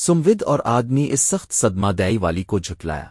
سمود اور آدمی اس سخت صدمہ دائی والی کو جھٹلایا۔